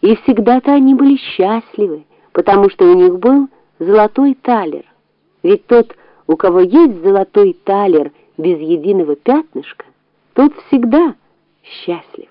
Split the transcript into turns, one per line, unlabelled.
И всегда-то они были счастливы, потому что у них был золотой талер. Ведь тот, у кого есть золотой талер без единого пятнышка, тот всегда счастлив.